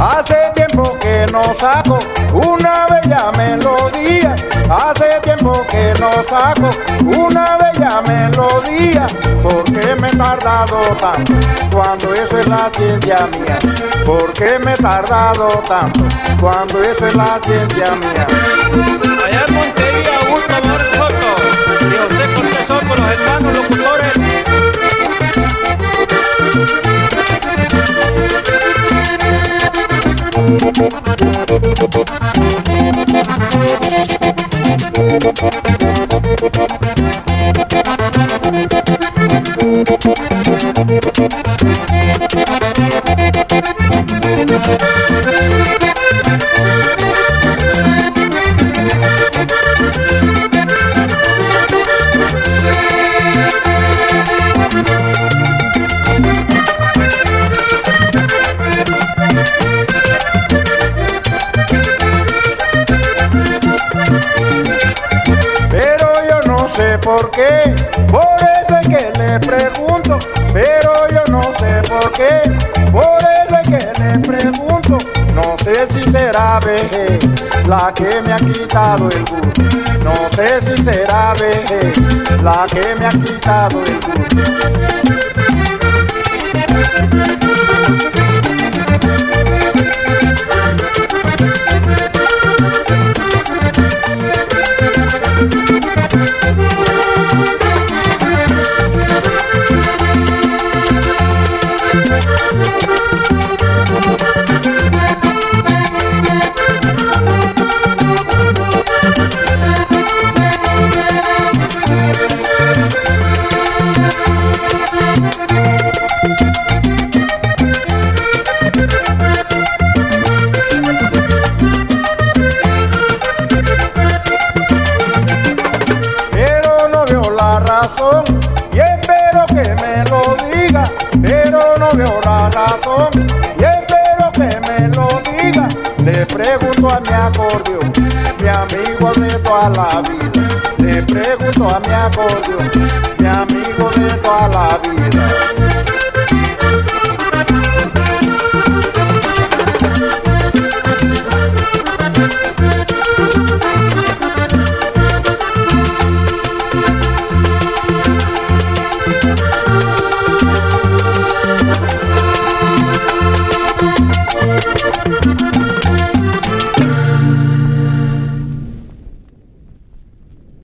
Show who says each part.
Speaker 1: Hace tiempo que no saco una bella melodía. Hace tiempo que saco una bella melodía. ¿Por qué me he tardado tanto cuando eso es la ciencia mía? ¿Por qué me he tardado tanto cuando eso es la ciencia mía?
Speaker 2: Allá en Montería, Augusto Amor Soto y José los hermanos locutores.
Speaker 1: Pero por eso es que le pregunto. Pero yo no sé por qué, por eso es que le pregunto. No sé si será vejez la que me ha quitado el gusto. No sé si será vejez la que me ha quitado el gusto. Y espero que me lo diga, pero no veo la razón y espero que me lo diga. Le pregunto a mi acordeón, mi amigo de toda la vida, le pregunto a mi acordeón, mi amigo de toda la vida.